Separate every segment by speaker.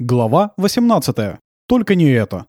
Speaker 1: Глава 18. Только не это.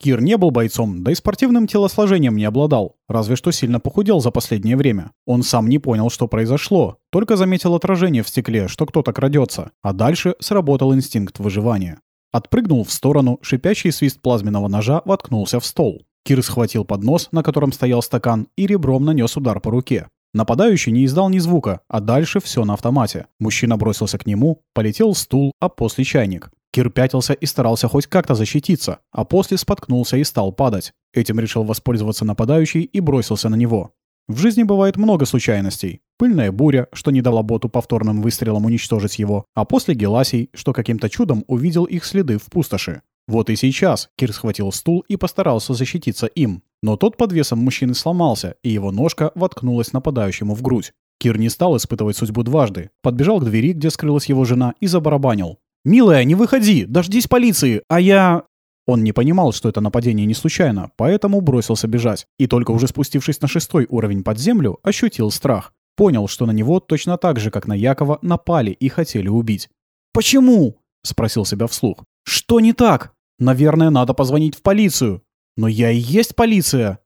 Speaker 1: Кир не был бойцом, да и спортивным телосложением не обладал, разве что сильно похудел за последнее время. Он сам не понял, что произошло, только заметил отражение в стекле, что кто-то крадется, а дальше сработал инстинкт выживания. Отпрыгнул в сторону, шипящий свист плазменного ножа воткнулся в стол. Кир схватил поднос, на котором стоял стакан, и ребром нанес удар по руке. Нападающий не издал ни звука, а дальше все на автомате. Мужчина бросился к нему, полетел стул, а после чайник. Кир пятился и старался хоть как-то защититься, а после споткнулся и стал падать. Этим решил воспользоваться нападающий и бросился на него. В жизни бывает много случайностей. Пыльная буря, что не дала боту повторным выстрелом уничтожить его, а после Геласий, что каким-то чудом увидел их следы в пустоши. Вот и сейчас Кир схватил стул и постарался защититься им. Но тот под весом мужчины сломался, и его ножка воткнулась нападающему в грудь. Кир не стал испытывать судьбу дважды. Подбежал к двери, где скрылась его жена, и забарабанил. «Милая, не выходи! Дождись полиции! А я...» Он не понимал, что это нападение не случайно, поэтому бросился бежать. И только уже спустившись на шестой уровень под землю, ощутил страх. Понял, что на него точно так же, как на Якова, напали и хотели убить. «Почему?» — спросил себя вслух. «Что не так? Наверное, надо позвонить в полицию. Но я и есть полиция.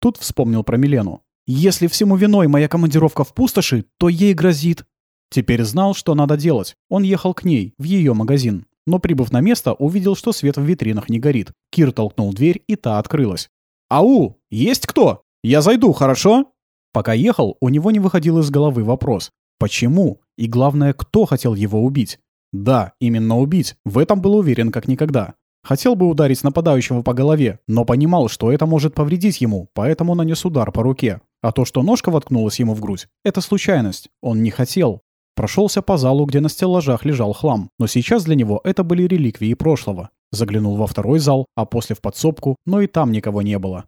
Speaker 1: Тут вспомнил про Милену. Если всему виной моя командировка в пустоши, то ей грозит. Теперь знал, что надо делать. Он ехал к ней, в ее магазин. Но, прибыв на место, увидел, что свет в витринах не горит. Кир толкнул дверь, и та открылась. «Ау! Есть кто? Я зайду, хорошо?» Пока ехал, у него не выходил из головы вопрос. Почему? И главное, кто хотел его убить? Да, именно убить. В этом был уверен как никогда. Хотел бы ударить нападающего по голове, но понимал, что это может повредить ему, поэтому нанес удар по руке. А то, что ножка воткнулась ему в грудь, это случайность. Он не хотел. Прошелся по залу, где на стеллажах лежал хлам, но сейчас для него это были реликвии прошлого. Заглянул во второй зал, а после в подсобку, но и там никого не было.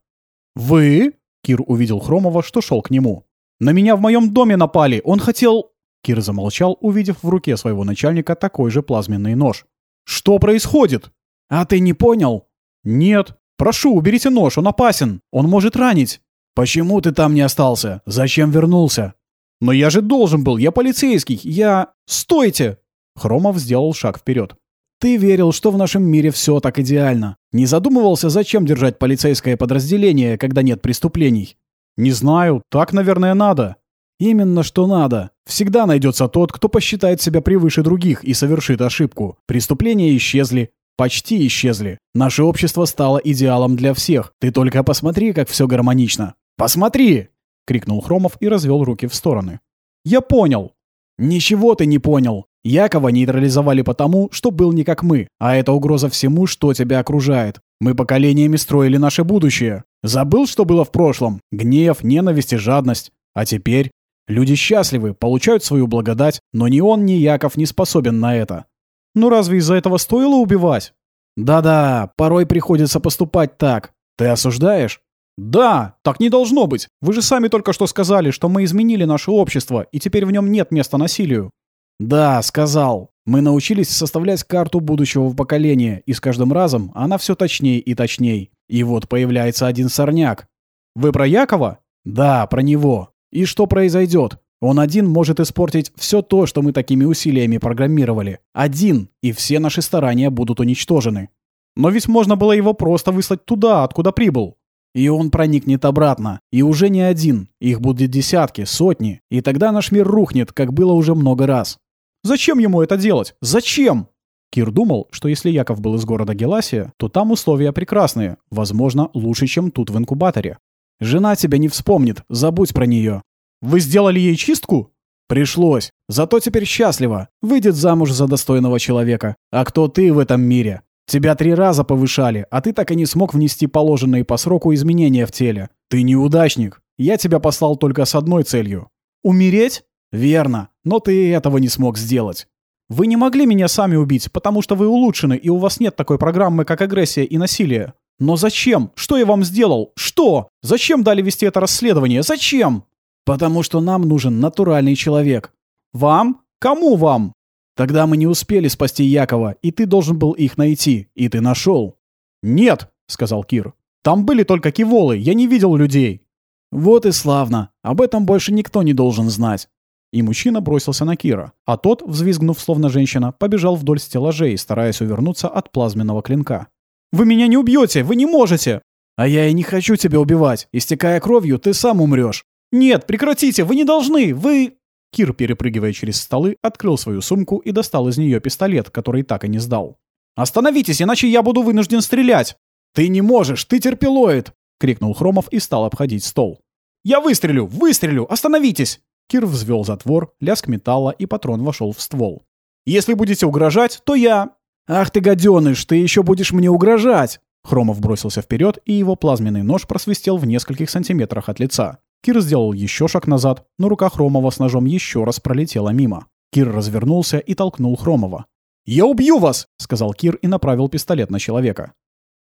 Speaker 1: «Вы?» — Кир увидел Хромова, что шел к нему. «На меня в моем доме напали! Он хотел...» Кир замолчал, увидев в руке своего начальника такой же плазменный нож. «Что происходит?» «А ты не понял?» «Нет. Прошу, уберите нож, он опасен. Он может ранить». «Почему ты там не остался? Зачем вернулся?» «Но я же должен был, я полицейский, я...» «Стойте!» Хромов сделал шаг вперед. «Ты верил, что в нашем мире все так идеально. Не задумывался, зачем держать полицейское подразделение, когда нет преступлений?» «Не знаю, так, наверное, надо». «Именно что надо. Всегда найдется тот, кто посчитает себя превыше других и совершит ошибку. Преступления исчезли, Почти исчезли. Наше общество стало идеалом для всех. Ты только посмотри, как все гармонично. Посмотри!» — крикнул Хромов и развел руки в стороны. «Я понял!» «Ничего ты не понял. Якова нейтрализовали потому, что был не как мы, а это угроза всему, что тебя окружает. Мы поколениями строили наше будущее. Забыл, что было в прошлом? Гнев, ненависть и жадность. А теперь? Люди счастливы, получают свою благодать, но ни он, ни Яков не способен на это. Ну разве из-за этого стоило убивать? Да-да, порой приходится поступать так. Ты осуждаешь? Да, так не должно быть. Вы же сами только что сказали, что мы изменили наше общество, и теперь в нем нет места насилию. Да, сказал. Мы научились составлять карту будущего поколения, и с каждым разом она все точнее и точнее. И вот появляется один сорняк. Вы про Якова? Да, про него. И что произойдет? Он один может испортить все то, что мы такими усилиями программировали. Один, и все наши старания будут уничтожены. Но ведь можно было его просто выслать туда, откуда прибыл. И он проникнет обратно. И уже не один. Их будет десятки, сотни. И тогда наш мир рухнет, как было уже много раз. Зачем ему это делать? Зачем? Кир думал, что если Яков был из города Геласия, то там условия прекрасные, возможно, лучше, чем тут в инкубаторе. Жена тебя не вспомнит, забудь про нее. Вы сделали ей чистку? Пришлось. Зато теперь счастлива. Выйдет замуж за достойного человека. А кто ты в этом мире? Тебя три раза повышали, а ты так и не смог внести положенные по сроку изменения в теле. Ты неудачник. Я тебя послал только с одной целью. Умереть? Верно. Но ты этого не смог сделать. Вы не могли меня сами убить, потому что вы улучшены, и у вас нет такой программы, как агрессия и насилие. Но зачем? Что я вам сделал? Что? Зачем дали вести это расследование? Зачем? Потому что нам нужен натуральный человек. Вам? Кому вам? Тогда мы не успели спасти Якова, и ты должен был их найти, и ты нашел. Нет, сказал Кир. Там были только киволы, я не видел людей. Вот и славно. Об этом больше никто не должен знать. И мужчина бросился на Кира, а тот, взвизгнув словно женщина, побежал вдоль стеллажей, стараясь увернуться от плазменного клинка. «Вы меня не убьете! Вы не можете!» «А я и не хочу тебя убивать! Истекая кровью, ты сам умрешь!» «Нет, прекратите! Вы не должны! Вы...» Кир, перепрыгивая через столы, открыл свою сумку и достал из нее пистолет, который так и не сдал. «Остановитесь, иначе я буду вынужден стрелять!» «Ты не можешь! Ты терпилоид!» — крикнул Хромов и стал обходить стол. «Я выстрелю! Выстрелю! Остановитесь!» Кир взвел затвор, лязг металла, и патрон вошел в ствол. «Если будете угрожать, то я...» «Ах ты, гаденыш, ты еще будешь мне угрожать!» Хромов бросился вперед, и его плазменный нож просвистел в нескольких сантиметрах от лица. Кир сделал еще шаг назад, но рука Хромова с ножом еще раз пролетела мимо. Кир развернулся и толкнул Хромова. «Я убью вас!» — сказал Кир и направил пистолет на человека.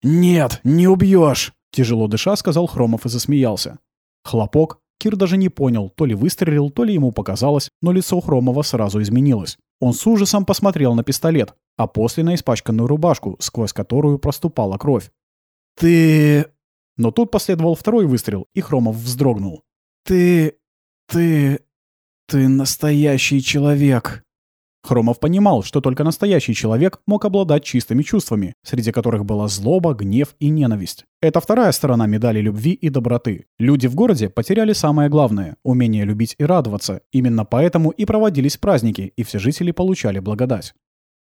Speaker 1: «Нет, не убьешь!» — тяжело дыша сказал Хромов и засмеялся. Хлопок. Кир даже не понял, то ли выстрелил, то ли ему показалось, но лицо Хромова сразу изменилось. Он с ужасом посмотрел на пистолет, а после на испачканную рубашку, сквозь которую проступала кровь. «Ты...» Но тут последовал второй выстрел, и Хромов вздрогнул. «Ты... ты... ты настоящий человек!» Хромов понимал, что только настоящий человек мог обладать чистыми чувствами, среди которых была злоба, гнев и ненависть. Это вторая сторона медали любви и доброты. Люди в городе потеряли самое главное – умение любить и радоваться. Именно поэтому и проводились праздники, и все жители получали благодать.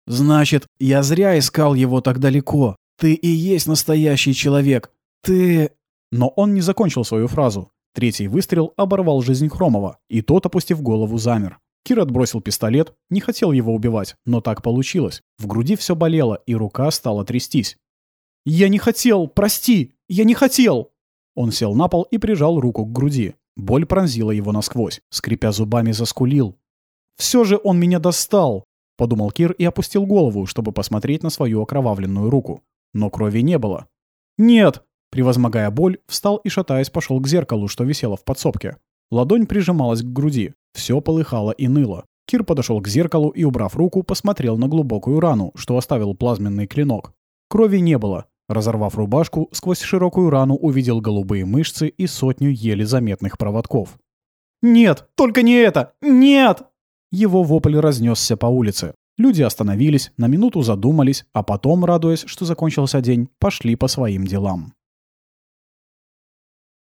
Speaker 1: «Значит, я зря искал его так далеко. Ты и есть настоящий человек. Ты...» Но он не закончил свою фразу. Третий выстрел оборвал жизнь Хромова, и тот, опустив голову, замер. Кир отбросил пистолет, не хотел его убивать, но так получилось. В груди все болело, и рука стала трястись. «Я не хотел! Прости! Я не хотел!» Он сел на пол и прижал руку к груди. Боль пронзила его насквозь, скрипя зубами заскулил. «Все же он меня достал!» — подумал Кир и опустил голову, чтобы посмотреть на свою окровавленную руку. Но крови не было. «Нет!» — превозмогая боль, встал и, шатаясь, пошел к зеркалу, что висело в подсобке. Ладонь прижималась к груди. Все полыхало и ныло. Кир подошел к зеркалу и, убрав руку, посмотрел на глубокую рану, что оставил плазменный клинок. Крови не было. Разорвав рубашку, сквозь широкую рану увидел голубые мышцы и сотню еле заметных проводков. «Нет, только не это! Нет!» Его вопль разнесся по улице. Люди остановились, на минуту задумались, а потом, радуясь, что закончился день, пошли по своим делам.